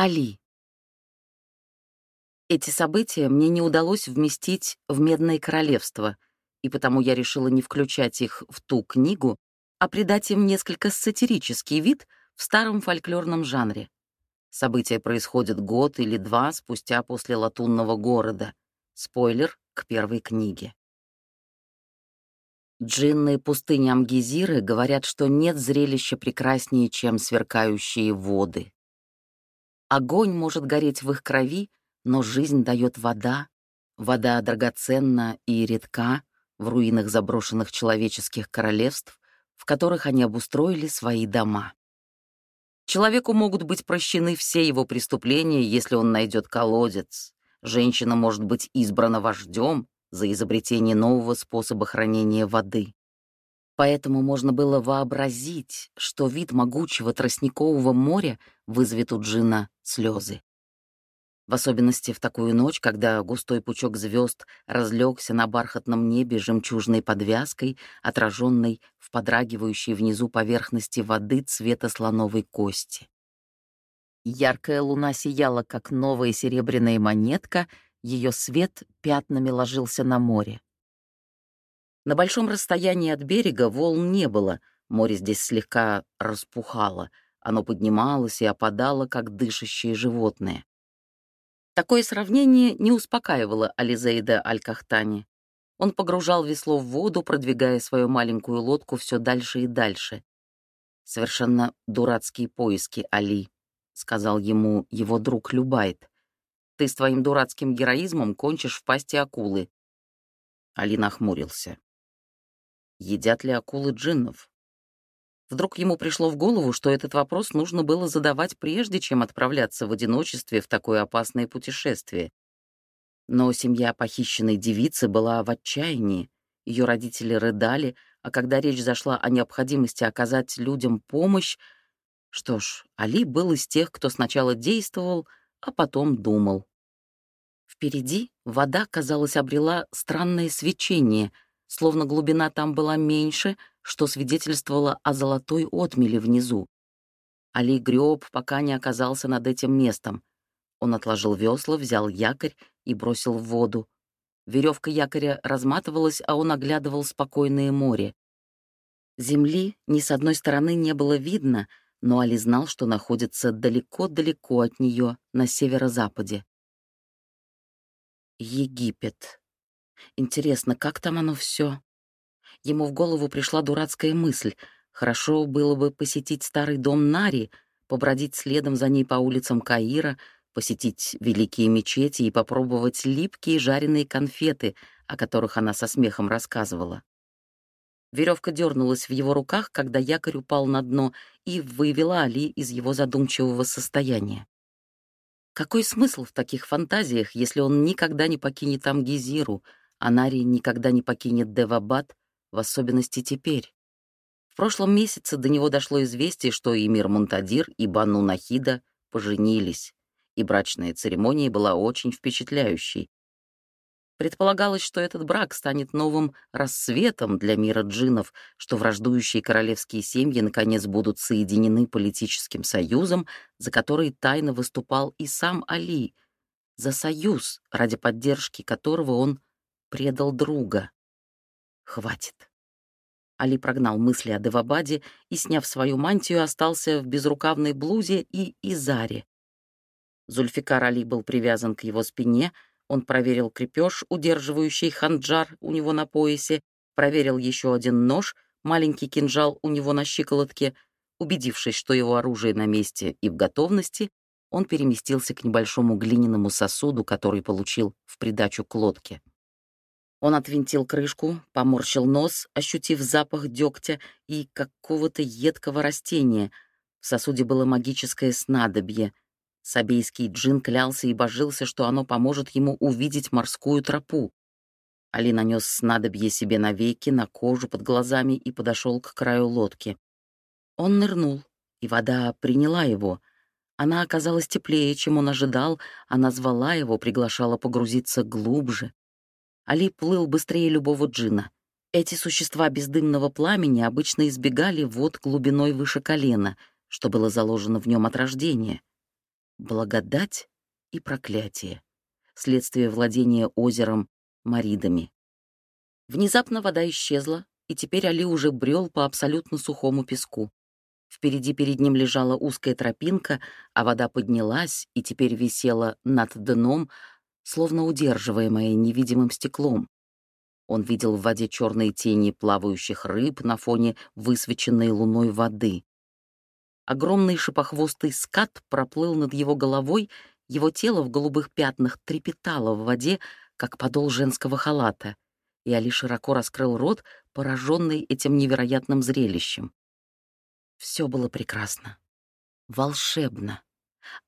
Али. Эти события мне не удалось вместить в «Медное королевство», и потому я решила не включать их в ту книгу, а придать им несколько сатирический вид в старом фольклорном жанре. События происходят год или два спустя после «Латунного города». Спойлер к первой книге. Джинны пустыни Амгизиры говорят, что нет зрелища прекраснее, чем сверкающие воды. Огонь может гореть в их крови, но жизнь дает вода. Вода драгоценна и редка в руинах заброшенных человеческих королевств, в которых они обустроили свои дома. Человеку могут быть прощены все его преступления, если он найдет колодец. Женщина может быть избрана вождем за изобретение нового способа хранения воды. Поэтому можно было вообразить, что вид могучего тростникового моря вызовет у Джина слезы. В особенности в такую ночь, когда густой пучок звезд разлегся на бархатном небе жемчужной подвязкой, отраженной в подрагивающей внизу поверхности воды цвета слоновой кости. Яркая луна сияла, как новая серебряная монетка, ее свет пятнами ложился на море. На большом расстоянии от берега волн не было, море здесь слегка распухало, оно поднималось и опадало, как дышащее животное. Такое сравнение не успокаивало Ализейда Аль-Кахтани. Он погружал весло в воду, продвигая свою маленькую лодку все дальше и дальше. «Совершенно дурацкие поиски, Али», — сказал ему его друг Любайт. «Ты с твоим дурацким героизмом кончишь в пасти акулы». Али нахмурился едят ли акулы джиннов. Вдруг ему пришло в голову, что этот вопрос нужно было задавать прежде, чем отправляться в одиночестве в такое опасное путешествие. Но семья похищенной девицы была в отчаянии, ее родители рыдали, а когда речь зашла о необходимости оказать людям помощь, что ж, Али был из тех, кто сначала действовал, а потом думал. Впереди вода, казалось, обрела странное свечение — словно глубина там была меньше, что свидетельствовало о золотой отмеле внизу. Али греб, пока не оказался над этим местом. Он отложил весла, взял якорь и бросил в воду. Веревка якоря разматывалась, а он оглядывал спокойное море. Земли ни с одной стороны не было видно, но Али знал, что находится далеко-далеко от нее, на северо-западе. Египет. Интересно, как там оно все? Ему в голову пришла дурацкая мысль. Хорошо было бы посетить старый дом Нари, побродить следом за ней по улицам Каира, посетить великие мечети и попробовать липкие жареные конфеты, о которых она со смехом рассказывала. Веревка дернулась в его руках, когда якорь упал на дно, и вывела Али из его задумчивого состояния. Какой смысл в таких фантазиях, если он никогда не покинет Амгизиру, а Нари никогда не покинет Девабад, в особенности теперь. В прошлом месяце до него дошло известие, что Эмир Мунтадир и Бану Нахида поженились, и брачная церемония была очень впечатляющей. Предполагалось, что этот брак станет новым рассветом для мира джиннов, что враждующие королевские семьи наконец будут соединены политическим союзом, за который тайно выступал и сам Али, за союз, ради поддержки которого он предал друга. Хватит. Али прогнал мысли о Девабаде и, сняв свою мантию, остался в безрукавной блузе и изаре. Зульфикар Али был привязан к его спине, он проверил крепеж, удерживающий ханджар у него на поясе, проверил еще один нож, маленький кинжал у него на щиколотке. Убедившись, что его оружие на месте и в готовности, он переместился к небольшому глиняному сосуду, который получил в придачу к лодке. Он отвинтил крышку, поморщил нос, ощутив запах дегтя и какого-то едкого растения. В сосуде было магическое снадобье. Сабейский джин клялся и божился, что оно поможет ему увидеть морскую тропу. Али нанес снадобье себе на веки, на кожу под глазами и подошел к краю лодки. Он нырнул, и вода приняла его. Она оказалась теплее, чем он ожидал, она звала его, приглашала погрузиться глубже. Али плыл быстрее любого джина. Эти существа бездымного пламени обычно избегали вод глубиной выше колена, что было заложено в нем от рождения. благодать и проклятие, следствие владения озером Маридами. Внезапно вода исчезла, и теперь Али уже брел по абсолютно сухому песку. Впереди перед ним лежала узкая тропинка, а вода поднялась и теперь висела над дном, словно удерживаемая невидимым стеклом. Он видел в воде черные тени плавающих рыб на фоне высвеченной луной воды. Огромный шипохвостый скат проплыл над его головой, его тело в голубых пятнах трепетало в воде, как подол женского халата, и Али широко раскрыл рот, пораженный этим невероятным зрелищем. Все было прекрасно, волшебно,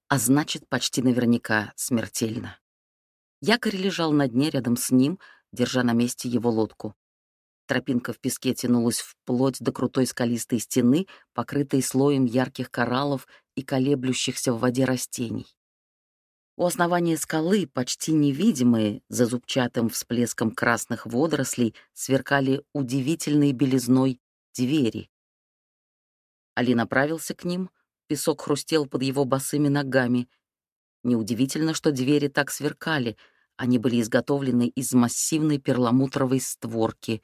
а значит, почти наверняка смертельно. Якорь лежал на дне рядом с ним, держа на месте его лодку. Тропинка в песке тянулась вплоть до крутой скалистой стены, покрытой слоем ярких кораллов и колеблющихся в воде растений. У основания скалы, почти невидимые, за зубчатым всплеском красных водорослей, сверкали удивительной белизной двери. Али направился к ним, песок хрустел под его босыми ногами. Неудивительно, что двери так сверкали, они были изготовлены из массивной перламутровой створки,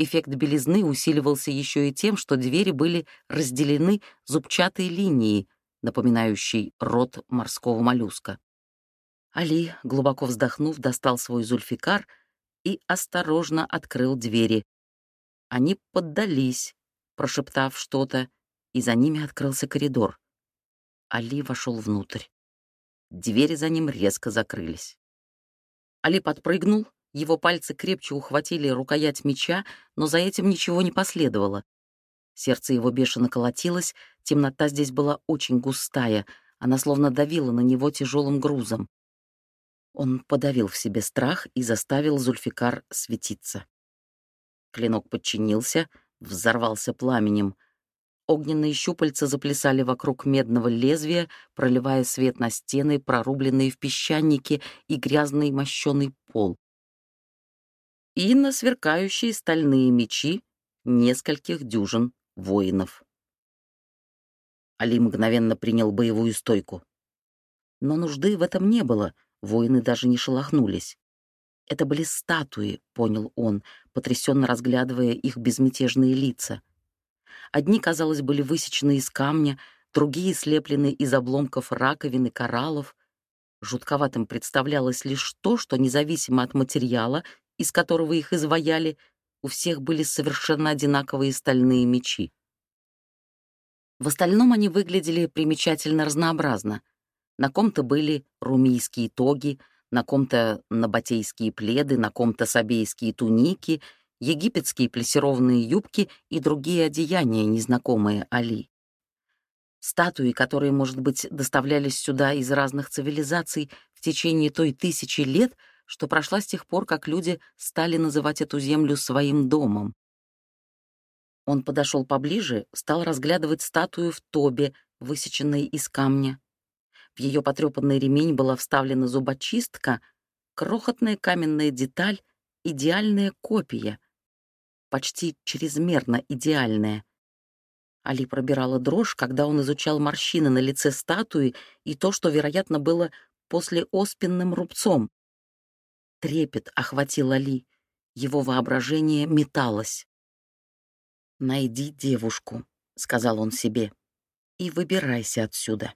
Эффект белизны усиливался еще и тем, что двери были разделены зубчатой линией, напоминающей рот морского моллюска. Али, глубоко вздохнув, достал свой зульфикар и осторожно открыл двери. Они поддались, прошептав что-то, и за ними открылся коридор. Али вошел внутрь. Двери за ним резко закрылись. Али подпрыгнул, его пальцы крепче ухватили рукоять меча, но за этим ничего не последовало. Сердце его бешено колотилось, темнота здесь была очень густая, она словно давила на него тяжелым грузом. Он подавил в себе страх и заставил Зульфикар светиться. Клинок подчинился, взорвался пламенем. Огненные щупальца заплясали вокруг медного лезвия, проливая свет на стены, прорубленные в песчанике и грязный мощеный пол и на сверкающие стальные мечи нескольких дюжин воинов. Али мгновенно принял боевую стойку. Но нужды в этом не было, воины даже не шелохнулись. Это были статуи, понял он, потрясенно разглядывая их безмятежные лица. Одни, казалось, были высечены из камня, другие слеплены из обломков раковин и кораллов. Жутковатым представлялось лишь то, что независимо от материала из которого их изваяли, у всех были совершенно одинаковые стальные мечи. В остальном они выглядели примечательно разнообразно. На ком-то были румийские тоги, на ком-то набатейские пледы, на ком-то сабейские туники, египетские плессированные юбки и другие одеяния, незнакомые Али. Статуи, которые, может быть, доставлялись сюда из разных цивилизаций в течение той тысячи лет — что прошла с тех пор, как люди стали называть эту землю своим домом. Он подошел поближе, стал разглядывать статую в тобе, высеченной из камня. В ее потрепанный ремень была вставлена зубочистка, крохотная каменная деталь, идеальная копия, почти чрезмерно идеальная. Али пробирала дрожь, когда он изучал морщины на лице статуи и то, что, вероятно, было после оспенным рубцом. Трепет охватил Али. Его воображение металось. «Найди девушку», — сказал он себе, — «и выбирайся отсюда».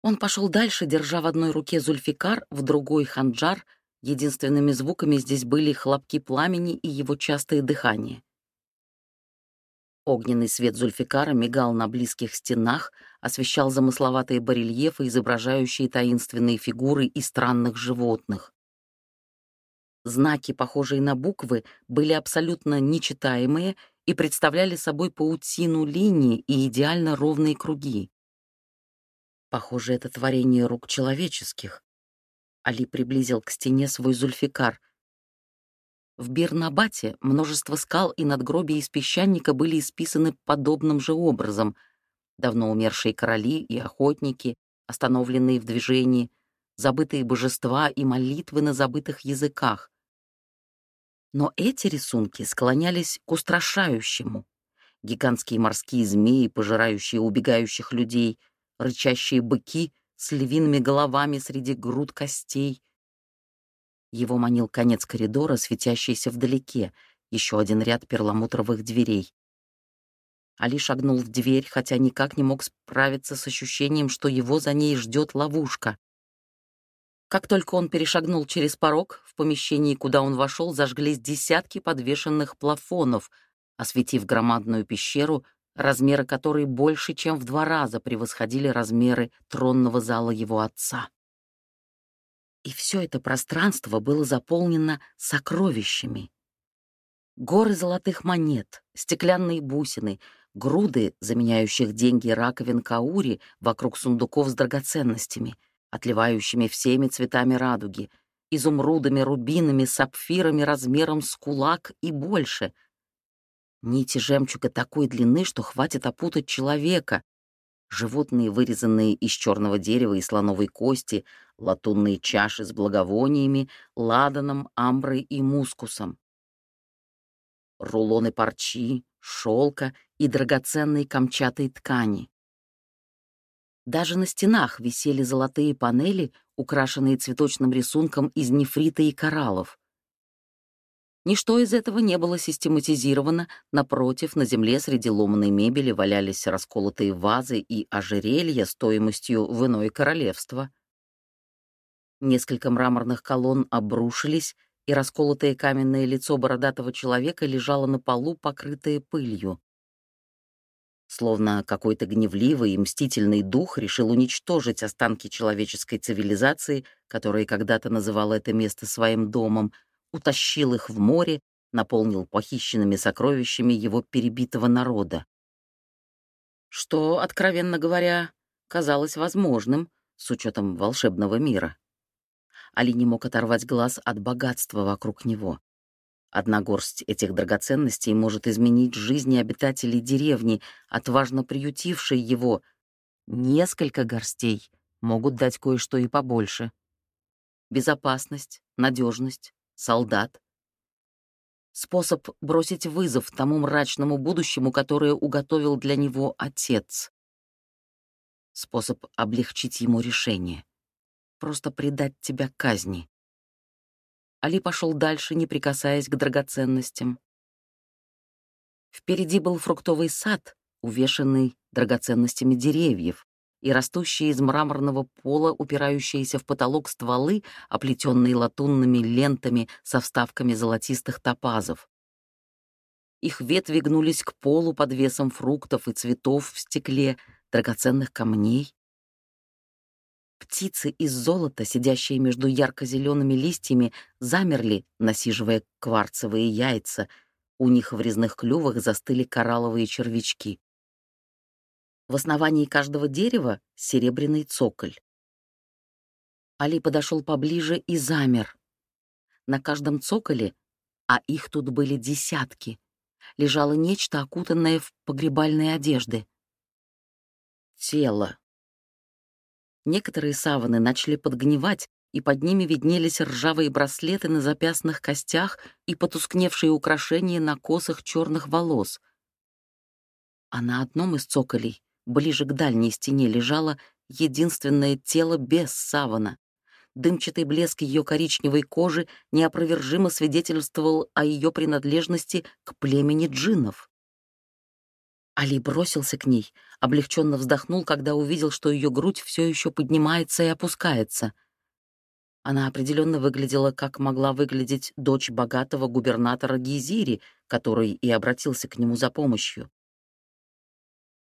Он пошел дальше, держа в одной руке зульфикар, в другой — ханджар. Единственными звуками здесь были хлопки пламени и его частое дыхание. Огненный свет зульфикара мигал на близких стенах, освещал замысловатые барельефы, изображающие таинственные фигуры и странных животных. Знаки, похожие на буквы, были абсолютно нечитаемые и представляли собой паутину линий и идеально ровные круги. Похоже, это творение рук человеческих. Али приблизил к стене свой зульфикар. В Бирнабате множество скал и надгробий из песчаника были исписаны подобным же образом. Давно умершие короли и охотники, остановленные в движении, забытые божества и молитвы на забытых языках. Но эти рисунки склонялись к устрашающему. Гигантские морские змеи, пожирающие убегающих людей, рычащие быки с львиными головами среди груд костей. Его манил конец коридора, светящийся вдалеке, еще один ряд перламутровых дверей. Али шагнул в дверь, хотя никак не мог справиться с ощущением, что его за ней ждет ловушка. Как только он перешагнул через порог, в помещении, куда он вошел, зажглись десятки подвешенных плафонов, осветив громадную пещеру, размеры которой больше, чем в два раза превосходили размеры тронного зала его отца. И все это пространство было заполнено сокровищами. Горы золотых монет, стеклянные бусины, груды, заменяющих деньги раковин каури вокруг сундуков с драгоценностями, отливающими всеми цветами радуги, изумрудами, рубинами, сапфирами размером с кулак и больше. Нити жемчуга такой длины, что хватит опутать человека. Животные, вырезанные из черного дерева и слоновой кости, латунные чаши с благовониями, ладаном, амброй и мускусом. Рулоны парчи, шелка и драгоценной камчатой ткани. Даже на стенах висели золотые панели, украшенные цветочным рисунком из нефрита и кораллов. Ничто из этого не было систематизировано, напротив, на земле среди ломаной мебели валялись расколотые вазы и ожерелья стоимостью в иное королевство. Несколько мраморных колонн обрушились, и расколотое каменное лицо бородатого человека лежало на полу, покрытое пылью. Словно какой-то гневливый и мстительный дух решил уничтожить останки человеческой цивилизации, которая когда-то называла это место своим домом, утащил их в море, наполнил похищенными сокровищами его перебитого народа. Что, откровенно говоря, казалось возможным с учетом волшебного мира. Али не мог оторвать глаз от богатства вокруг него. Одна горсть этих драгоценностей может изменить жизни обитателей деревни, отважно приютившей его. Несколько горстей могут дать кое-что и побольше. Безопасность, надежность, солдат. Способ бросить вызов тому мрачному будущему, которое уготовил для него отец. Способ облегчить ему решение. Просто предать тебя казни. Али пошел дальше, не прикасаясь к драгоценностям. Впереди был фруктовый сад, увешанный драгоценностями деревьев, и растущие из мраморного пола, упирающиеся в потолок стволы, оплетенные латунными лентами со вставками золотистых топазов. Их ветви гнулись к полу под весом фруктов и цветов в стекле, драгоценных камней. Птицы из золота, сидящие между ярко-зелеными листьями, замерли, насиживая кварцевые яйца. У них в резных клювах застыли коралловые червячки. В основании каждого дерева — серебряный цоколь. Али подошел поближе и замер. На каждом цоколе, а их тут были десятки, лежало нечто, окутанное в погребальные одежды. Тело. Некоторые саваны начали подгнивать, и под ними виднелись ржавые браслеты на запястных костях и потускневшие украшения на косах черных волос. А на одном из цоколей, ближе к дальней стене, лежало единственное тело без савана. Дымчатый блеск ее коричневой кожи неопровержимо свидетельствовал о ее принадлежности к племени джиннов. Али бросился к ней, облегченно вздохнул, когда увидел, что ее грудь все еще поднимается и опускается. Она определенно выглядела, как могла выглядеть дочь богатого губернатора Гизири, который и обратился к нему за помощью.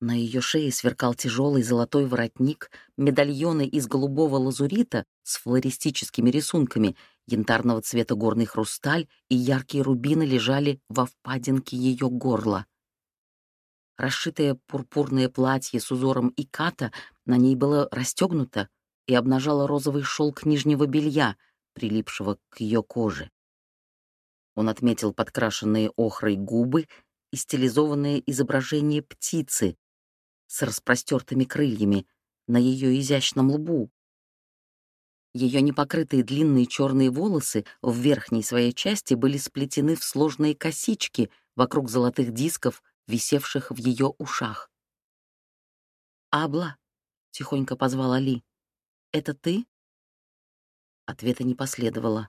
На ее шее сверкал тяжелый золотой воротник, медальоны из голубого лазурита с флористическими рисунками, янтарного цвета горный хрусталь и яркие рубины лежали во впадинке ее горла. Расшитое пурпурное платье с узором иката на ней было расстегнуто и обнажало розовый шелк нижнего белья, прилипшего к ее коже. Он отметил подкрашенные охрой губы и стилизованное изображение птицы с распростертыми крыльями на ее изящном лбу. Ее непокрытые длинные черные волосы в верхней своей части были сплетены в сложные косички вокруг золотых дисков висевших в ее ушах. «Абла», — тихонько позвал Али. «Это ты?» Ответа не последовало.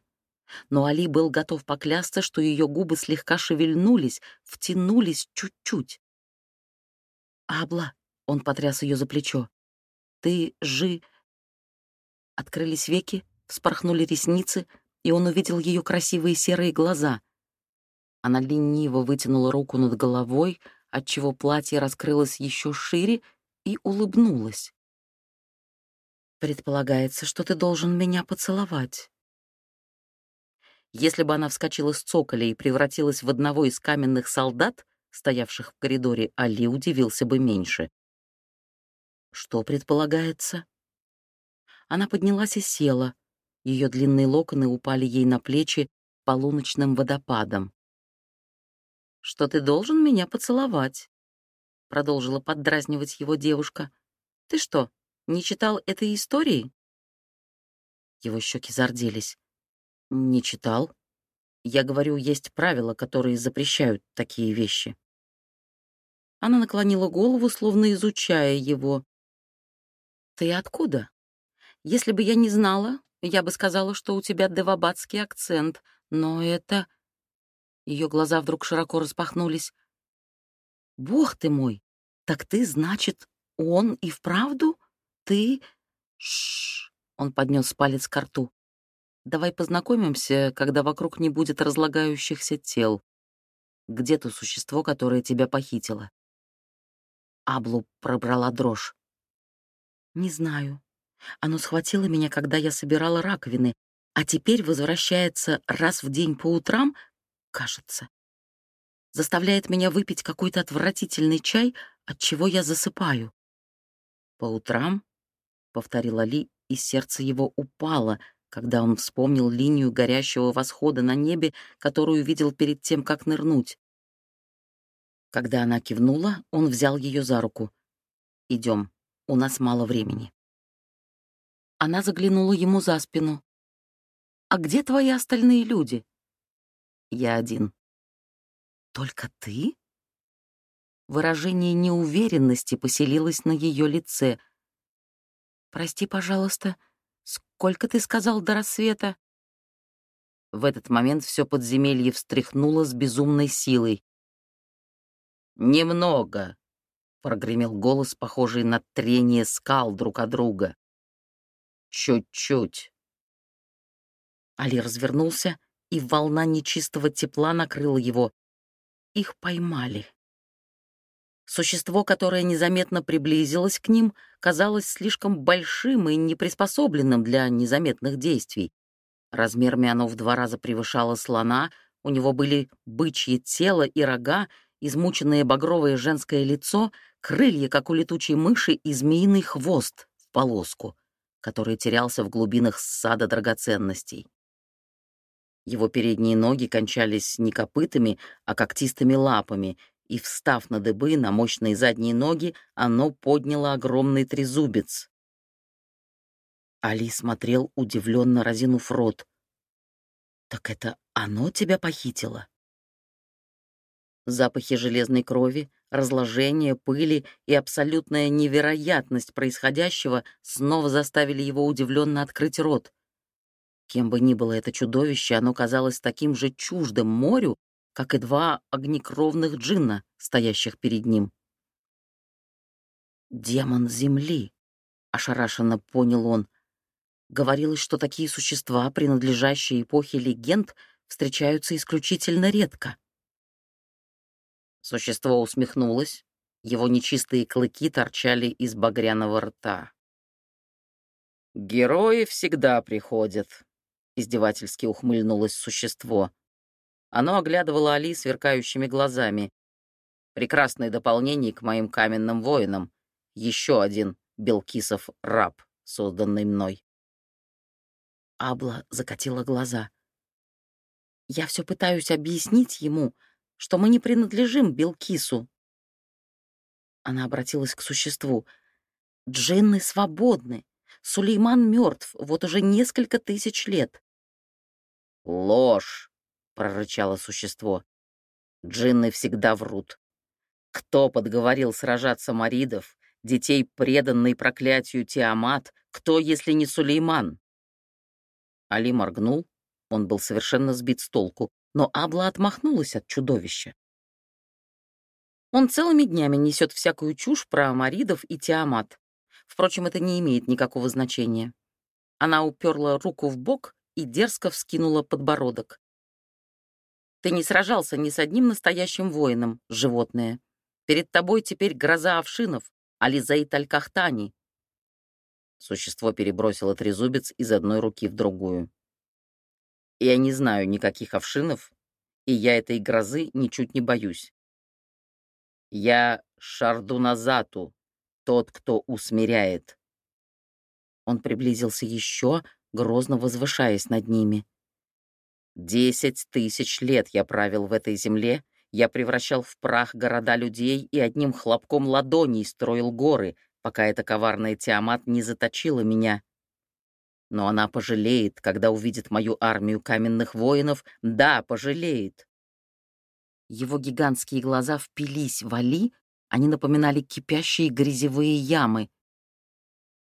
Но Али был готов поклясться, что ее губы слегка шевельнулись, втянулись чуть-чуть. «Абла!» — он потряс ее за плечо. «Ты жи...» Открылись веки, вспорхнули ресницы, и он увидел ее красивые серые глаза. Она лениво вытянула руку над головой, отчего платье раскрылось еще шире, и улыбнулась. «Предполагается, что ты должен меня поцеловать». Если бы она вскочила с цоколя и превратилась в одного из каменных солдат, стоявших в коридоре, Али удивился бы меньше. «Что предполагается?» Она поднялась и села. Ее длинные локоны упали ей на плечи полуночным водопадом. «Что ты должен меня поцеловать?» — продолжила поддразнивать его девушка. «Ты что, не читал этой истории?» Его щеки зарделись. «Не читал. Я говорю, есть правила, которые запрещают такие вещи». Она наклонила голову, словно изучая его. «Ты откуда? Если бы я не знала, я бы сказала, что у тебя девабадский акцент, но это...» Ее глаза вдруг широко распахнулись. «Бог ты мой! Так ты, значит, он и вправду? Ты...» Шш! Он поднес палец к рту. «Давай познакомимся, когда вокруг не будет разлагающихся тел. Где то существо, которое тебя похитило?» Аблу пробрала дрожь. «Не знаю. Оно схватило меня, когда я собирала раковины, а теперь возвращается раз в день по утрам, кажется. Заставляет меня выпить какой-то отвратительный чай, от чего я засыпаю. «По утрам?» — повторил Али, и сердце его упало, когда он вспомнил линию горящего восхода на небе, которую видел перед тем, как нырнуть. Когда она кивнула, он взял ее за руку. «Идем, у нас мало времени». Она заглянула ему за спину. «А где твои остальные люди?» «Я один». «Только ты?» Выражение неуверенности поселилось на ее лице. «Прости, пожалуйста, сколько ты сказал до рассвета?» В этот момент все подземелье встряхнуло с безумной силой. «Немного», — прогремел голос, похожий на трение скал друг от друга. Чуть-чуть. Али развернулся, и волна нечистого тепла накрыла его. Их поймали. Существо, которое незаметно приблизилось к ним, казалось слишком большим и неприспособленным для незаметных действий. Размерами оно в два раза превышало слона, у него были бычье тело и рога, измученное багровое женское лицо, крылья, как у летучей мыши, и змеиный хвост в полоску который терялся в глубинах сада драгоценностей. Его передние ноги кончались не копытами, а когтистыми лапами, и, встав на дыбы на мощные задние ноги, оно подняло огромный трезубец. Али смотрел, удивленно разинув рот. «Так это оно тебя похитило?» Запахи железной крови, разложение, пыли и абсолютная невероятность происходящего снова заставили его удивленно открыть рот. Кем бы ни было это чудовище, оно казалось таким же чуждым морю, как и два огнекровных джинна, стоящих перед ним. «Демон Земли», — ошарашенно понял он. Говорилось, что такие существа, принадлежащие эпохе легенд, встречаются исключительно редко. Существо усмехнулось, его нечистые клыки торчали из багряного рта. «Герои всегда приходят», — издевательски ухмыльнулось существо. Оно оглядывало Али сверкающими глазами. «Прекрасное дополнение к моим каменным воинам. Еще один Белкисов раб, созданный мной». Абла закатила глаза. «Я все пытаюсь объяснить ему, что мы не принадлежим Белкису. Она обратилась к существу. Джинны свободны. Сулейман мертв вот уже несколько тысяч лет. «Ложь!» — прорычало существо. «Джинны всегда врут. Кто подговорил сражаться маридов, детей, преданной проклятию Тиамат, кто, если не Сулейман? Али моргнул, он был совершенно сбит с толку, но Абла отмахнулась от чудовища. Он целыми днями несет всякую чушь про Амаридов и Тиамат. Впрочем, это не имеет никакого значения. Она уперла руку в бок и дерзко вскинула подбородок. «Ты не сражался ни с одним настоящим воином, животное. Перед тобой теперь гроза овшинов, Ализаит Аль-Кахтани». Существо перебросило трезубец из одной руки в другую. «Я не знаю никаких овшинов, и я этой грозы ничуть не боюсь. Я Шардуназату, тот, кто усмиряет. Он приблизился еще, грозно возвышаясь над ними. Десять тысяч лет я правил в этой земле, я превращал в прах города людей и одним хлопком ладоней строил горы, пока эта коварная Тиамат не заточила меня. Но она пожалеет, когда увидит мою армию каменных воинов. Да, пожалеет. Его гигантские глаза впились в Али, они напоминали кипящие грязевые ямы.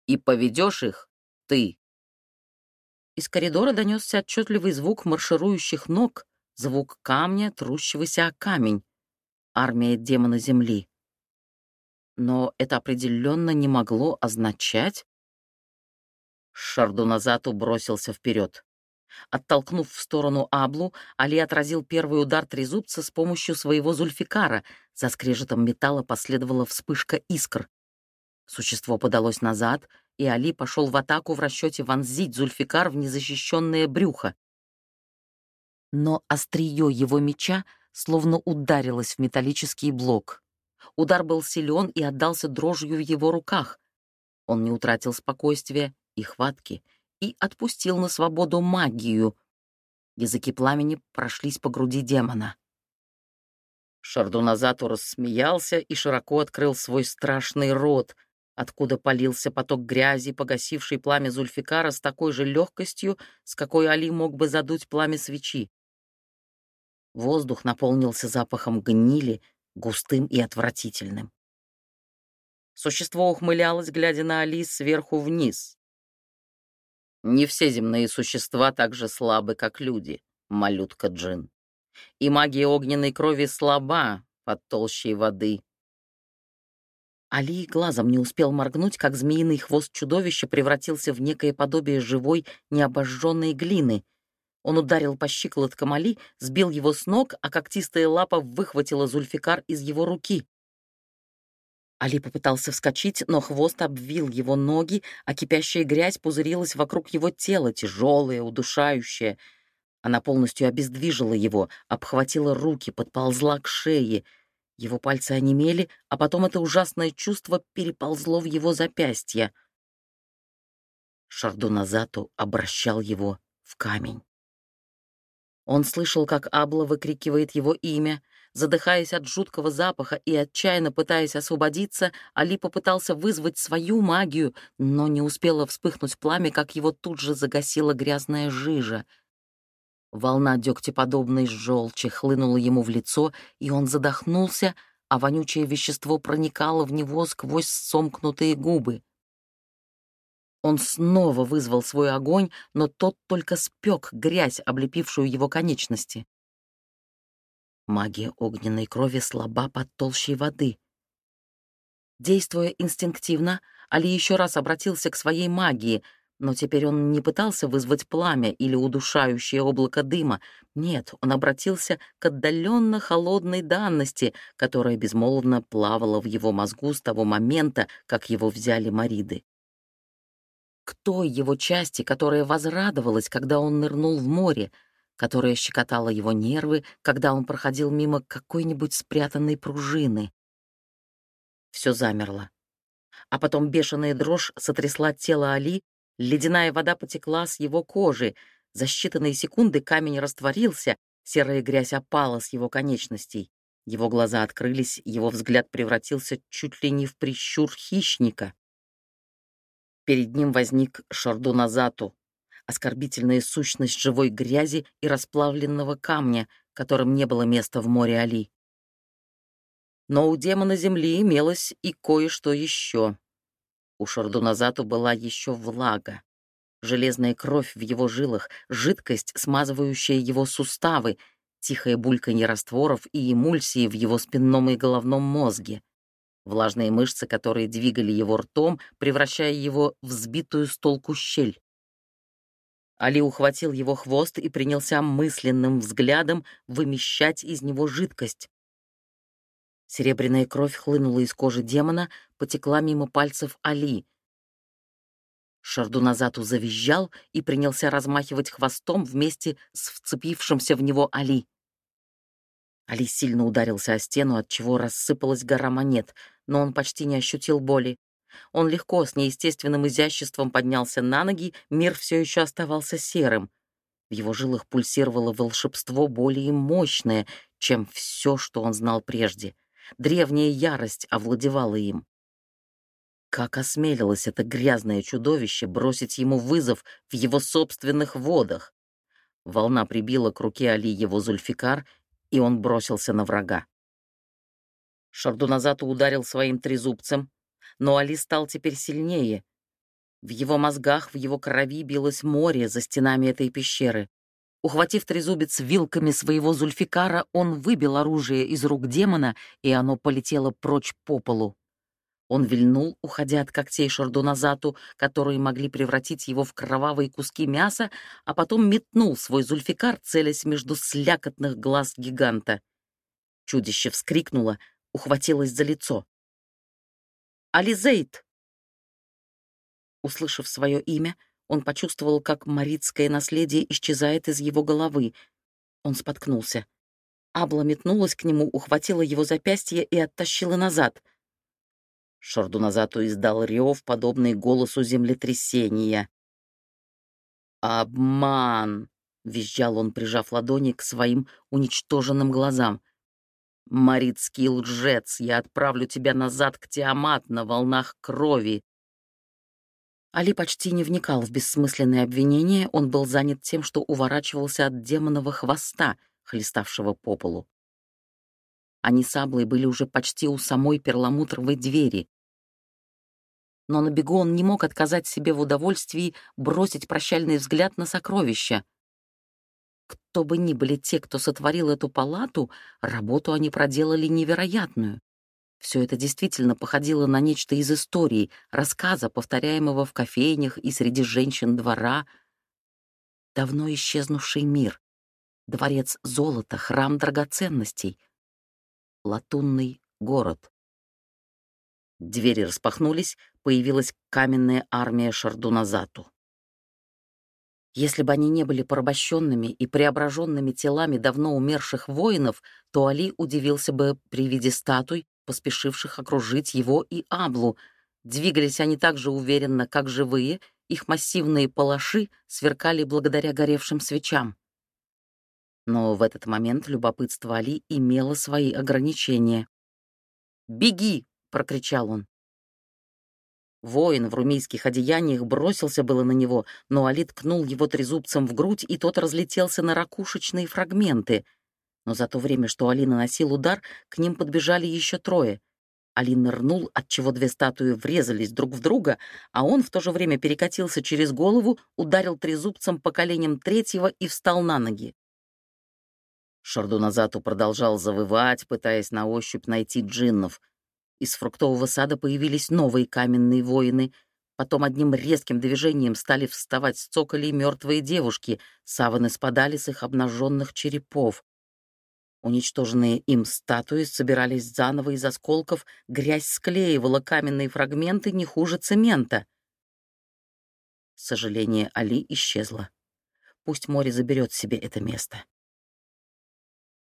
«И поведешь их ты!» Из коридора донесся отчетливый звук марширующих ног, звук камня, трущегося о камень. Армия демона Земли. Но это определенно не могло означать... Шардуназату бросился вперед. Оттолкнув в сторону Аблу, Али отразил первый удар трезубца с помощью своего зульфикара. За скрежетом металла последовала вспышка искр. Существо подалось назад, и Али пошел в атаку в расчете вонзить зульфикар в незащищенное брюхо. Но острие его меча словно ударилось в металлический блок. Удар был силен и отдался дрожью в его руках. Он не утратил спокойствия и хватки, и отпустил на свободу магию. Языки пламени прошлись по груди демона. Шардуназату рассмеялся и широко открыл свой страшный рот, откуда полился поток грязи, погасивший пламя Зульфикара с такой же легкостью, с какой Али мог бы задуть пламя свечи. Воздух наполнился запахом гнили, густым и отвратительным. Существо ухмылялось, глядя на Али сверху вниз. Не все земные существа так же слабы, как люди, малютка Джин. И магия огненной крови слаба под толщей воды. Али глазом не успел моргнуть, как змеиный хвост чудовища превратился в некое подобие живой, необожженной глины. Он ударил по щиколоткам Али, сбил его с ног, а когтистая лапа выхватила Зульфикар из его руки. Али попытался вскочить, но хвост обвил его ноги, а кипящая грязь пузырилась вокруг его тела, тяжелая, удушающая. Она полностью обездвижила его, обхватила руки, подползла к шее. Его пальцы онемели, а потом это ужасное чувство переползло в его запястье. Шардуназату обращал его в камень. Он слышал, как Абла выкрикивает его имя, Задыхаясь от жуткого запаха и отчаянно пытаясь освободиться, Али попытался вызвать свою магию, но не успело вспыхнуть пламя, как его тут же загасила грязная жижа. Волна дегтеподобной желчи хлынула ему в лицо, и он задохнулся, а вонючее вещество проникало в него сквозь сомкнутые губы. Он снова вызвал свой огонь, но тот только спек грязь, облепившую его конечности. Магия огненной крови слаба под толщей воды. Действуя инстинктивно, Али еще раз обратился к своей магии, но теперь он не пытался вызвать пламя или удушающее облако дыма. Нет, он обратился к отдаленно холодной данности, которая безмолвно плавала в его мозгу с того момента, как его взяли Мариды. К той его части, которая возрадовалась, когда он нырнул в море — которая щекотала его нервы, когда он проходил мимо какой-нибудь спрятанной пружины. Все замерло. А потом бешеная дрожь сотрясла тело Али, ледяная вода потекла с его кожи, за считанные секунды камень растворился, серая грязь опала с его конечностей. Его глаза открылись, его взгляд превратился чуть ли не в прищур хищника. Перед ним возник Шардуназату, оскорбительная сущность живой грязи и расплавленного камня, которым не было места в море Али. Но у демона земли имелось и кое-что еще. У Шардуназату была еще влага. Железная кровь в его жилах, жидкость, смазывающая его суставы, тихое бульканье растворов и эмульсии в его спинном и головном мозге. Влажные мышцы, которые двигали его ртом, превращая его в сбитую с толку щель. Али ухватил его хвост и принялся мысленным взглядом вымещать из него жидкость. Серебряная кровь хлынула из кожи демона, потекла мимо пальцев Али. Шардуназату завизжал и принялся размахивать хвостом вместе с вцепившимся в него Али. Али сильно ударился о стену, от чего рассыпалась гора монет, но он почти не ощутил боли. Он легко, с неестественным изяществом поднялся на ноги, мир все еще оставался серым. В его жилах пульсировало волшебство более мощное, чем все, что он знал прежде. Древняя ярость овладевала им. Как осмелилось это грязное чудовище бросить ему вызов в его собственных водах? Волна прибила к руке Али его зульфикар, и он бросился на врага. Шардуназату ударил своим трезубцем, но Али стал теперь сильнее. В его мозгах, в его крови билось море за стенами этой пещеры. Ухватив трезубец вилками своего зульфикара, он выбил оружие из рук демона, и оно полетело прочь по полу. Он вильнул, уходя от когтей Шардуназату, которые могли превратить его в кровавые куски мяса, а потом метнул свой зульфикар, целясь между слякотных глаз гиганта. Чудище вскрикнуло, ухватилось за лицо. «Ализейт!» Услышав свое имя, он почувствовал, как маритское наследие исчезает из его головы. Он споткнулся. Абла метнулась к нему, ухватила его запястье и оттащила назад. Шардуназату издал рев, подобный голосу землетрясения. «Обман!» — визжал он, прижав ладони к своим уничтоженным глазам. «Маритский лжец, я отправлю тебя назад к Тиамат на волнах крови. Али почти не вникал в бессмысленные обвинения, он был занят тем, что уворачивался от демонового хвоста, хлеставшего по полу. Они с Аблой были уже почти у самой перламутровой двери. Но на бегу он не мог отказать себе в удовольствии бросить прощальный взгляд на сокровища. Кто бы ни были те, кто сотворил эту палату, работу они проделали невероятную. Все это действительно походило на нечто из истории, рассказа, повторяемого в кофейнях и среди женщин двора. Давно исчезнувший мир, дворец золота, храм драгоценностей, латунный город. Двери распахнулись, появилась каменная армия Шардуназату. Если бы они не были порабощенными и преображенными телами давно умерших воинов, то Али удивился бы при виде статуй, поспешивших окружить его и Аблу. Двигались они так же уверенно, как живые, их массивные палаши сверкали благодаря горевшим свечам. Но в этот момент любопытство Али имело свои ограничения. «Беги!» — прокричал он. Воин в румийских одеяниях бросился было на него, но Али ткнул его трезубцем в грудь, и тот разлетелся на ракушечные фрагменты — но за то время, что Али наносил удар, к ним подбежали еще трое. Али нырнул, отчего две статуи врезались друг в друга, а он в то же время перекатился через голову, ударил трезубцем по коленям третьего и встал на ноги. Шардуназату продолжал завывать, пытаясь на ощупь найти джиннов. Из фруктового сада появились новые каменные воины. Потом одним резким движением стали вставать с цоколей мертвые девушки. Саваны спадали с их обнаженных черепов. Уничтоженные им статуи собирались заново из осколков, грязь склеивала каменные фрагменты не хуже цемента. Сожаление Али исчезло. Пусть море заберет себе это место.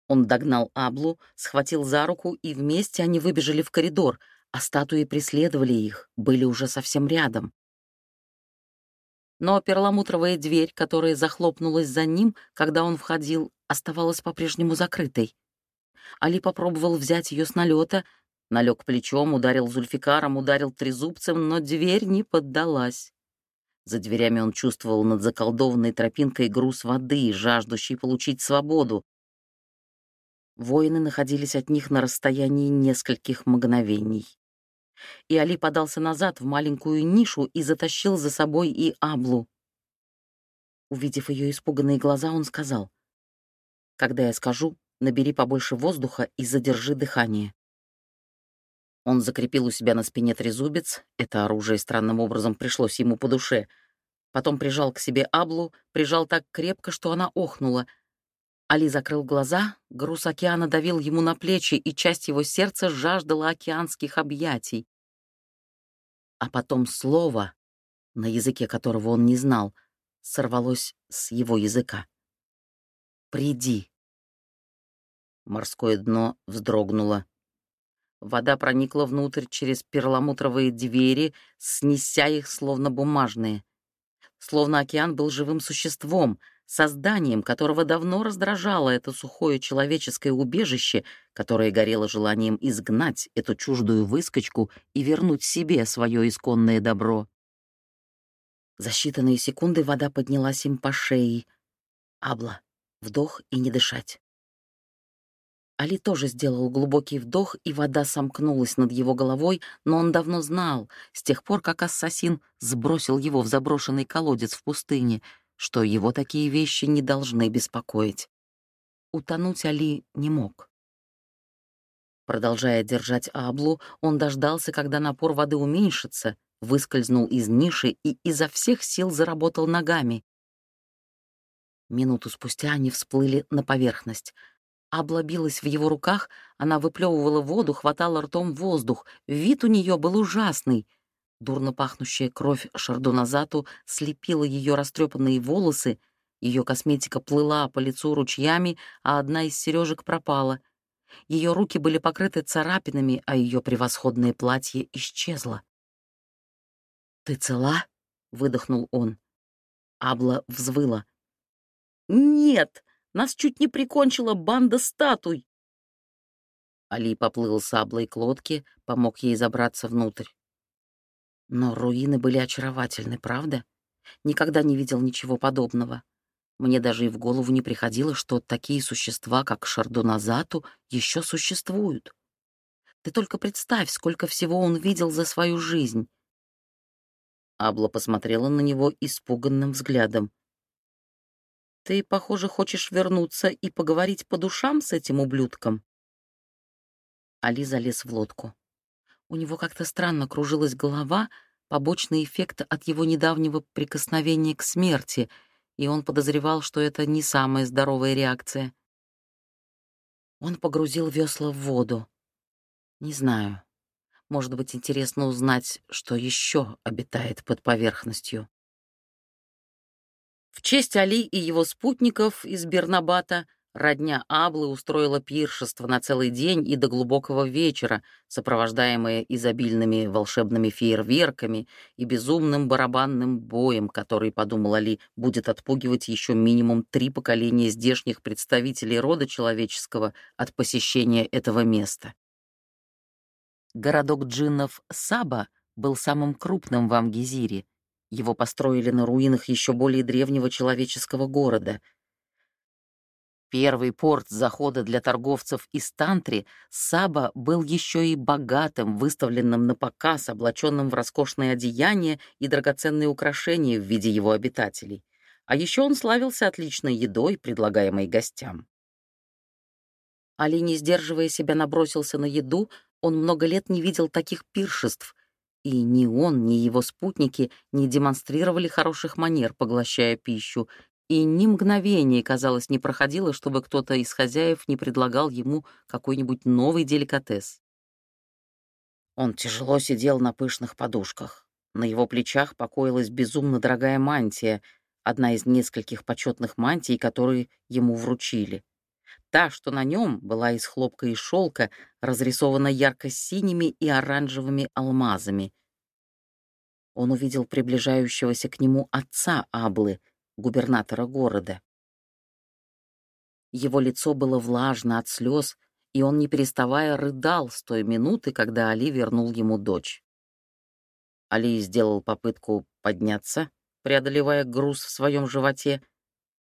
Он догнал Аблу, схватил за руку, и вместе они выбежали в коридор, а статуи преследовали их, были уже совсем рядом. Но перламутровая дверь, которая захлопнулась за ним, когда он входил, оставалась по-прежнему закрытой. Али попробовал взять ее с налета, налег плечом, ударил зульфикаром, ударил трезубцем, но дверь не поддалась. За дверями он чувствовал над заколдованной тропинкой груз воды, жаждущий получить свободу. Воины находились от них на расстоянии нескольких мгновений. И Али подался назад в маленькую нишу и затащил за собой и Аблу. Увидев ее испуганные глаза, он сказал, «Когда я скажу, набери побольше воздуха и задержи дыхание». Он закрепил у себя на спине трезубец, это оружие странным образом пришлось ему по душе. Потом прижал к себе Аблу, прижал так крепко, что она охнула. Али закрыл глаза, груз океана давил ему на плечи, и часть его сердца жаждала океанских объятий. А потом слово, на языке которого он не знал, сорвалось с его языка. «Приди». Морское дно вздрогнуло. Вода проникла внутрь через перламутровые двери, снеся их словно бумажные. Словно океан был живым существом, созданием, которого давно раздражало это сухое человеческое убежище, которое горело желанием изгнать эту чуждую выскочку и вернуть себе свое исконное добро. За считанные секунды вода поднялась им по шее. Абла. Вдох и не дышать. Али тоже сделал глубокий вдох, и вода сомкнулась над его головой, но он давно знал, с тех пор, как ассасин сбросил его в заброшенный колодец в пустыне, что его такие вещи не должны беспокоить. Утонуть Али не мог. Продолжая держать Аблу, он дождался, когда напор воды уменьшится, выскользнул из ниши и изо всех сил заработал ногами. Минуту спустя они всплыли на поверхность — облобилась в его руках, она выплевывала воду, хватала ртом воздух. Вид у нее был ужасный. Дурно пахнущая кровь шардоназату слепила ее растрепанные волосы, ее косметика плыла по лицу ручьями, а одна из сережек пропала. Ее руки были покрыты царапинами, а ее превосходное платье исчезло. «Ты цела?» — выдохнул он. Абла взвыла. «Нет!» Нас чуть не прикончила банда статуй. Али поплыл с Аблой к лодке, помог ей забраться внутрь. Но руины были очаровательны, правда? Никогда не видел ничего подобного. Мне даже и в голову не приходило, что такие существа, как Шардоназату, еще существуют. Ты только представь, сколько всего он видел за свою жизнь. Абла посмотрела на него испуганным взглядом. Ты, похоже, хочешь вернуться и поговорить по душам с этим ублюдком?» Али залез в лодку. У него как-то странно кружилась голова, побочный эффект от его недавнего прикосновения к смерти, и он подозревал, что это не самая здоровая реакция. Он погрузил весла в воду. Не знаю. Может быть, интересно узнать, что еще обитает под поверхностью. В честь Али и его спутников из Бернабата родня Аблы устроила пиршество на целый день и до глубокого вечера, сопровождаемое изобильными волшебными фейерверками и безумным барабанным боем, который, подумал Али, будет отпугивать еще минимум три поколения здешних представителей рода человеческого от посещения этого места. Городок джиннов Саба был самым крупным в Амгизире — его построили на руинах еще более древнего человеческого города. Первый порт захода для торговцев из Тантри, Саба был еще и богатым, выставленным на показ, облаченным в роскошные одеяния и драгоценные украшения в виде его обитателей. А еще он славился отличной едой, предлагаемой гостям. Али, не сдерживая себя, набросился на еду, он много лет не видел таких пиршеств, и ни он, ни его спутники не демонстрировали хороших манер, поглощая пищу, и ни мгновения, казалось, не проходило, чтобы кто-то из хозяев не предлагал ему какой-нибудь новый деликатес. Он тяжело сидел на пышных подушках. На его плечах покоилась безумно дорогая мантия, одна из нескольких почетных мантий, которые ему вручили. Та, что на нем, была из хлопка и шелка, разрисована ярко-синими и оранжевыми алмазами. Он увидел приближающегося к нему отца Аблы, губернатора города. Его лицо было влажно от слез, и он, не переставая, рыдал с той минуты, когда Али вернул ему дочь. Али сделал попытку подняться, преодолевая груз в своем животе,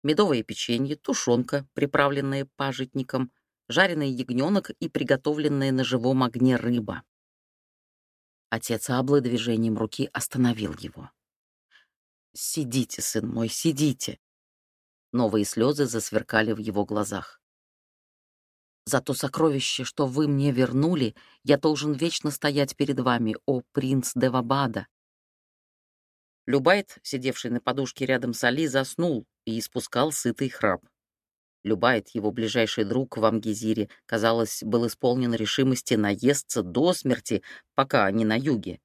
медовое печенье, тушенка, приправленная пажитником, жареный ягненок и приготовленная на живом огне рыба. Отец Аблы движением руки остановил его. «Сидите, сын мой, сидите!» Новые слезы засверкали в его глазах. «За то сокровище, что вы мне вернули, я должен вечно стоять перед вами, о принц Девабада!» Любайт, сидевший на подушке рядом с Али, заснул и испускал сытый храп. Любайт, его ближайший друг в Амгизире, казалось, был исполнен решимости наесться до смерти, пока они на юге.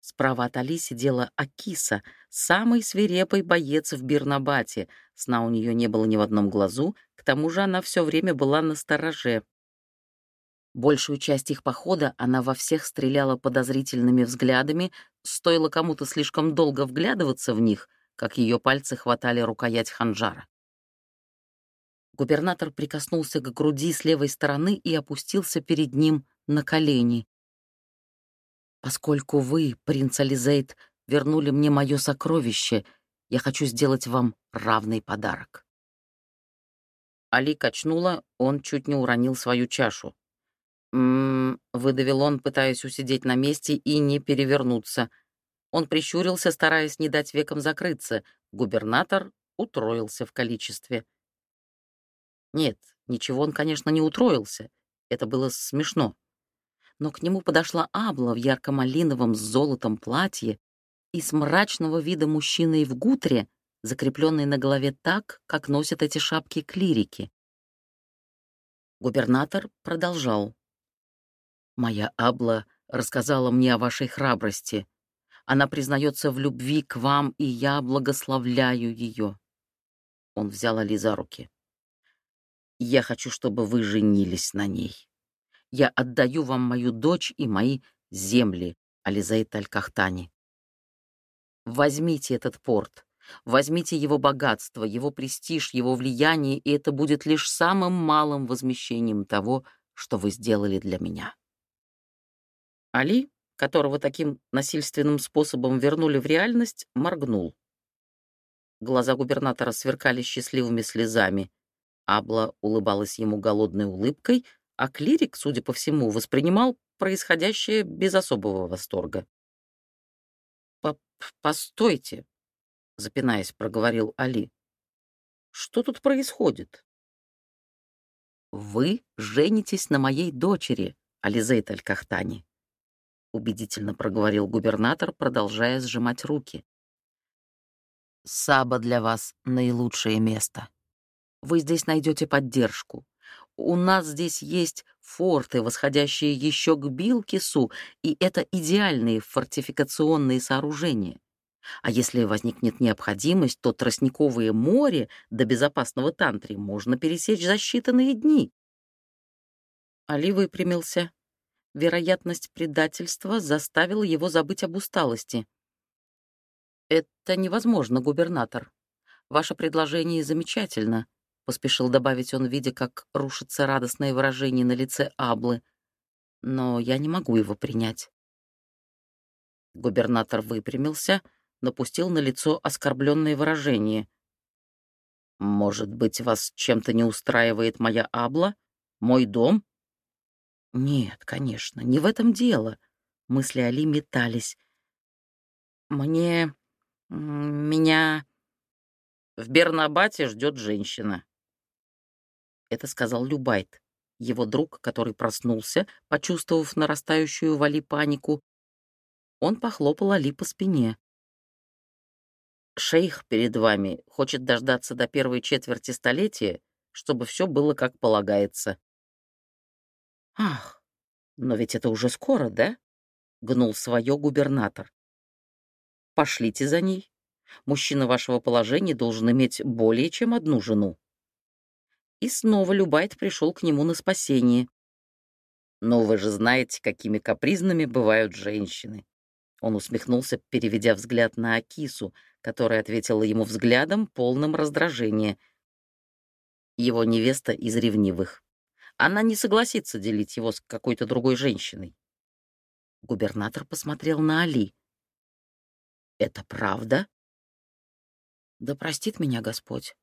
Справа от Али сидела Акиса, самый свирепый боец в Бирнабате. Сна у нее не было ни в одном глазу, к тому же она все время была на стороже. Большую часть их похода она во всех стреляла подозрительными взглядами, стоило кому-то слишком долго вглядываться в них, как ее пальцы хватали рукоять ханжара. Губернатор прикоснулся к груди с левой стороны и опустился перед ним на колени. «Поскольку вы, принц Ализейд, вернули мне мое сокровище, я хочу сделать вам равный подарок». Али качнула, он чуть не уронил свою чашу. «М-м-м», выдавил он, пытаясь усидеть на месте и не перевернуться. Он прищурился, стараясь не дать векам закрыться. Губернатор утроился в количестве. Нет, ничего он, конечно, не утроился. Это было смешно. Но к нему подошла Абла в ярко-малиновом с золотом платье и с мрачного вида мужчиной в гутре, закрепленной на голове так, как носят эти шапки клирики. Губернатор продолжал. «Моя Абла рассказала мне о вашей храбрости. Она признается в любви к вам, и я благословляю ее». Он взял Али за руки. Я хочу, чтобы вы женились на ней. Я отдаю вам мою дочь и мои земли, Ализаид Аль-Кахтани. Возьмите этот порт, возьмите его богатство, его престиж, его влияние, и это будет лишь самым малым возмещением того, что вы сделали для меня. Али, которого таким насильственным способом вернули в реальность, моргнул. Глаза губернатора сверкали счастливыми слезами. Абла улыбалась ему голодной улыбкой, а клирик, судя по всему, воспринимал происходящее без особого восторга. «Постойте», — запинаясь, проговорил Али. «Что тут происходит?» «Вы женитесь на моей дочери, Ализейт Аль-Кахтани», — убедительно проговорил губернатор, продолжая сжимать руки. «Саба для вас — наилучшее место». Вы здесь найдете поддержку. У нас здесь есть форты, восходящие еще к Билкису, и это идеальные фортификационные сооружения. А если возникнет необходимость, то Тростниковое море до безопасного тантри можно пересечь за считанные дни. Али выпрямился. Вероятность предательства заставила его забыть об усталости. «Это невозможно, губернатор. Ваше предложение замечательно поспешил добавить он, видя, как рушится радостное выражение на лице Аблы. Но я не могу его принять. Губернатор выпрямился, напустил на лицо оскорбленное выражение. «Может быть, вас чем-то не устраивает моя Абла? Мой дом?» «Нет, конечно, не в этом дело», — мысли Али метались. «Мне... меня...» «В Бернабате ждет женщина», это сказал Любайт, его друг, который проснулся, почувствовав нарастающую Вали панику. Он похлопал Али по спине. «Шейх перед вами хочет дождаться до первой четверти столетия, чтобы все было как полагается». «Ах, но ведь это уже скоро, да?» — гнул свое губернатор. «Пошлите за ней. Мужчина вашего положения должен иметь более чем одну жену». И снова Любайт пришел к нему на спасение. «Но вы же знаете, какими капризными бывают женщины». Он усмехнулся, переведя взгляд на Акису, которая ответила ему взглядом, полным раздражения. Его невеста из ревнивых. Она не согласится делить его с какой-то другой женщиной. Губернатор посмотрел на Али. «Это правда?» «Да простит меня Господь».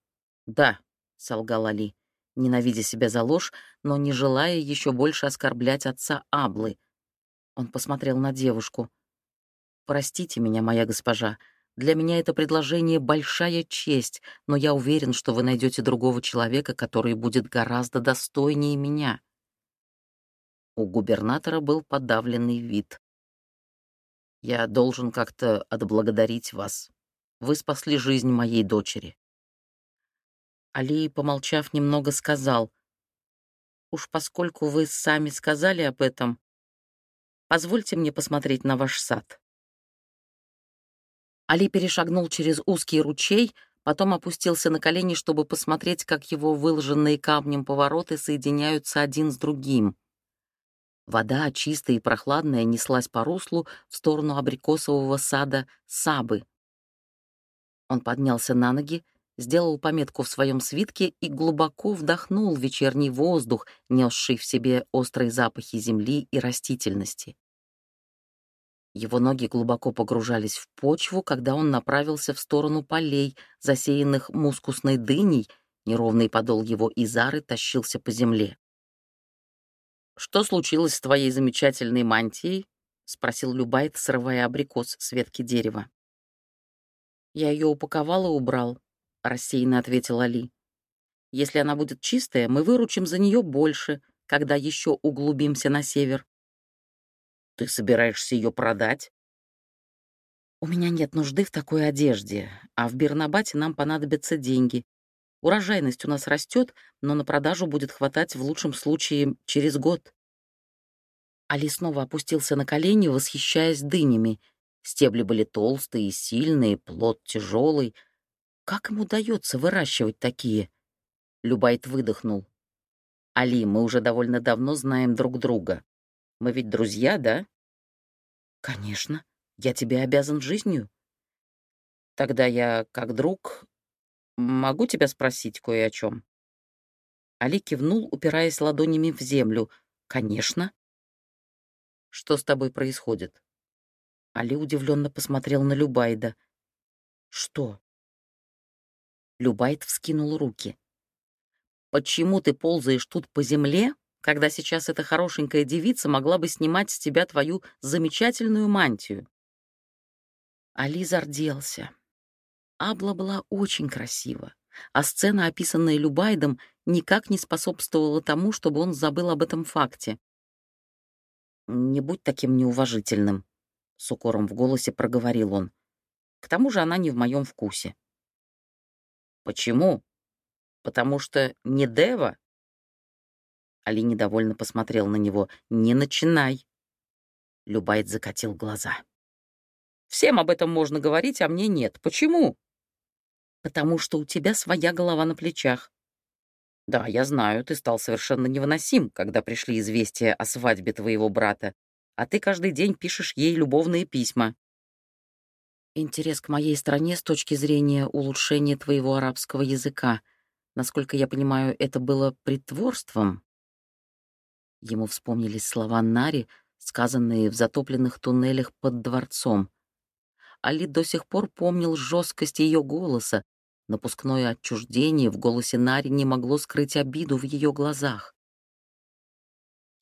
«Да», — солгал Али. Ненавидя себя за ложь, но не желая еще больше оскорблять отца Аблы. Он посмотрел на девушку. «Простите меня, моя госпожа, для меня это предложение — большая честь, но я уверен, что вы найдете другого человека, который будет гораздо достойнее меня». У губернатора был подавленный вид. «Я должен как-то отблагодарить вас. Вы спасли жизнь моей дочери». Али, помолчав немного, сказал, «Уж поскольку вы сами сказали об этом, позвольте мне посмотреть на ваш сад». Али перешагнул через узкий ручей, потом опустился на колени, чтобы посмотреть, как его выложенные камнем повороты соединяются один с другим. Вода, чистая и прохладная, неслась по руслу в сторону абрикосового сада Сабы. Он поднялся на ноги, сделал пометку в своем свитке и глубоко вдохнул вечерний воздух, несший в себе острые запахи земли и растительности. Его ноги глубоко погружались в почву, когда он направился в сторону полей, засеянных мускусной дыней, неровный подол его изары тащился по земле. «Что случилось с твоей замечательной мантией?» — спросил Любайт, срывая абрикос с ветки дерева. «Я ее упаковал и убрал», — рассеянно ответил Али. «Если она будет чистая, мы выручим за нее больше, когда еще углубимся на север». «Ты собираешься ее продать?» «У меня нет нужды в такой одежде, а в Бернабате нам понадобятся деньги. Урожайность у нас растет, но на продажу будет хватать в лучшем случае через год. Али снова опустился на колени, восхищаясь дынями. Стебли были толстые и сильные, плод тяжелый. Как ему удается выращивать такие? Любайт выдохнул. «Али, мы уже довольно давно знаем друг друга. Мы ведь друзья, да?» «Конечно. Я тебе обязан жизнью». «Тогда я, как друг, Могу тебя спросить кое о чем? Али кивнул, упираясь ладонями в землю. Конечно. Что с тобой происходит? Али удивленно посмотрел на Любайда. Что? Любайд вскинул руки. Почему ты ползаешь тут по земле, когда сейчас эта хорошенькая девица могла бы снимать с тебя твою замечательную мантию? Али зарделся. Абла была очень красива, а сцена, описанная Любайдом, никак не способствовала тому, чтобы он забыл об этом факте. «Не будь таким неуважительным», — с укором в голосе проговорил он. «К тому же она не в моем вкусе». «Почему? Потому что не Дева?» Али недовольно посмотрел на него. «Не начинай!» Любайд закатил глаза. «Всем об этом можно говорить, а мне нет. Почему?» потому что у тебя своя голова на плечах. Да, я знаю, ты стал совершенно невыносим, когда пришли известия о свадьбе твоего брата, а ты каждый день пишешь ей любовные письма. Интерес к моей стране с точки зрения улучшения твоего арабского языка. Насколько я понимаю, это было притворством. Ему вспомнились слова Нари, сказанные в затопленных туннелях под дворцом. Али до сих пор помнил жесткость ее голоса, Напускное отчуждение в голосе Нари не могло скрыть обиду в ее глазах.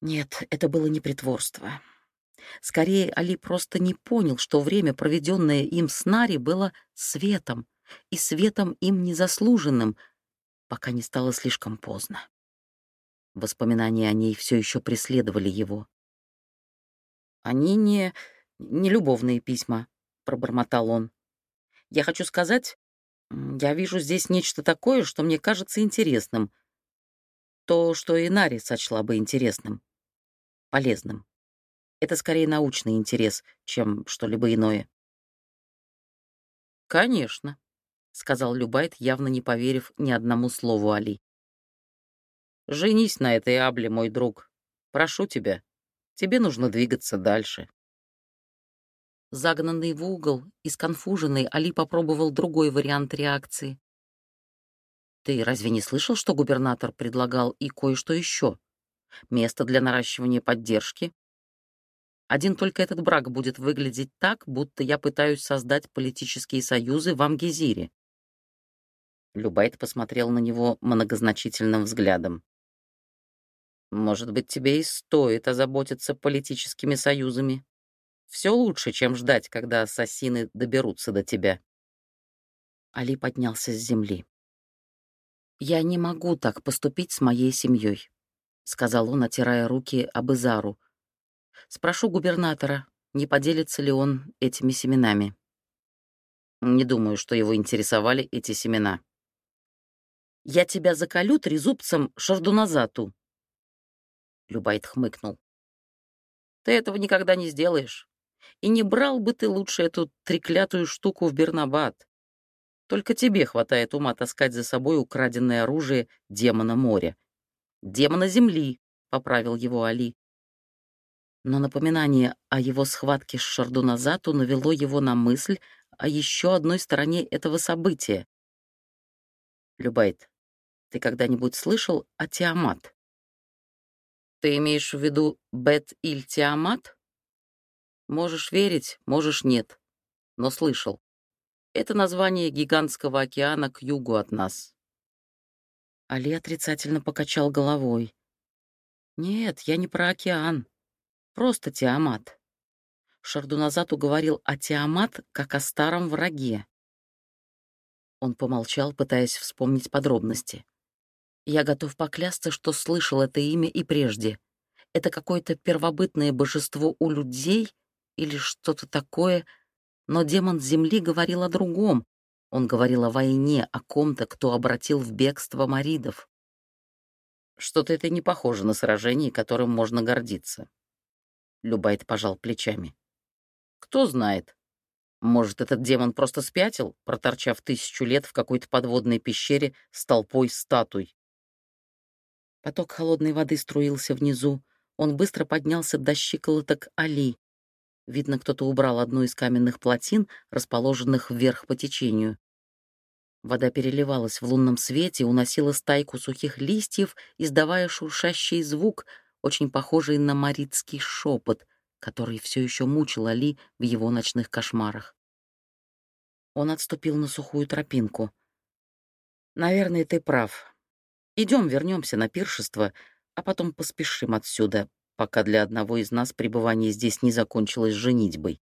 Нет, это было не притворство. Скорее, Али просто не понял, что время, проведенное им с Нари, было светом, и светом им незаслуженным, пока не стало слишком поздно. Воспоминания о ней все еще преследовали его. «Они не... не любовные письма», — пробормотал он. «Я хочу сказать, я вижу здесь нечто такое, что мне кажется интересным. То, что и Нари сочла бы интересным, полезным. Это скорее научный интерес, чем что-либо иное. «Конечно», — сказал Любайт, явно не поверив ни одному слову Али. «Женись на этой Абле, мой друг. Прошу тебя. Тебе нужно двигаться дальше». Загнанный в угол и сконфуженный, Али попробовал другой вариант реакции. «Ты разве не слышал, что губернатор предлагал и кое-что еще? Место для наращивания поддержки? Один только этот брак будет выглядеть так, будто я пытаюсь создать политические союзы в Амгезире. Любайт посмотрел на него многозначительным взглядом. «Может быть, тебе и стоит озаботиться политическими союзами. Все лучше, чем ждать, когда ассасины доберутся до тебя». Али поднялся с земли. «Я не могу так поступить с моей семьей», — сказал он, отирая руки об Изару. «Спрошу губернатора, не поделится ли он этими семенами». Не думаю, что его интересовали эти семена. «Я тебя заколю трезубцем шардуназату». Любайт хмыкнул. «Ты этого никогда не сделаешь. И не брал бы ты лучше эту треклятую штуку в Бернабад. Только тебе хватает ума таскать за собой украденное оружие демона моря. Демона земли, — поправил его Али. Но напоминание о его схватке с Шардуназату навело его на мысль о еще одной стороне этого события. Любайт, ты когда-нибудь слышал о Тиамат? Ты имеешь в виду Бет-Иль-Тиамат? Можешь верить, можешь нет, но слышал. Это название гигантского океана к югу от нас. Али отрицательно покачал головой. «Нет, я не про океан. Просто Тиамат». Шардуназату говорил о Тиамат как о старом враге. Он помолчал, пытаясь вспомнить подробности. «Я готов поклясться, что слышал это имя и прежде. Это какое-то первобытное божество у людей или что-то такое, но демон Земли говорил о другом. Он говорил о войне, о ком-то, кто обратил в бегство маридов. Что-то это не похоже на сражение, которым можно гордиться. Любайт пожал плечами. Кто знает. Может, этот демон просто спятил, проторчав тысячу лет в какой-то подводной пещере с толпой статуй. Поток холодной воды струился внизу. Он быстро поднялся до щиколоток Али. Видно, кто-то убрал одну из каменных плотин, расположенных вверх по течению. Вода переливалась в лунном свете, уносила стайку сухих листьев, издавая шуршащий звук, очень похожий на маритский шепот, который все еще мучил Али в его ночных кошмарах. Он отступил на сухую тропинку. «Наверное, ты прав. Идем, вернемся на пиршество, а потом поспешим отсюда, пока для одного из нас пребывание здесь не закончилось женитьбой.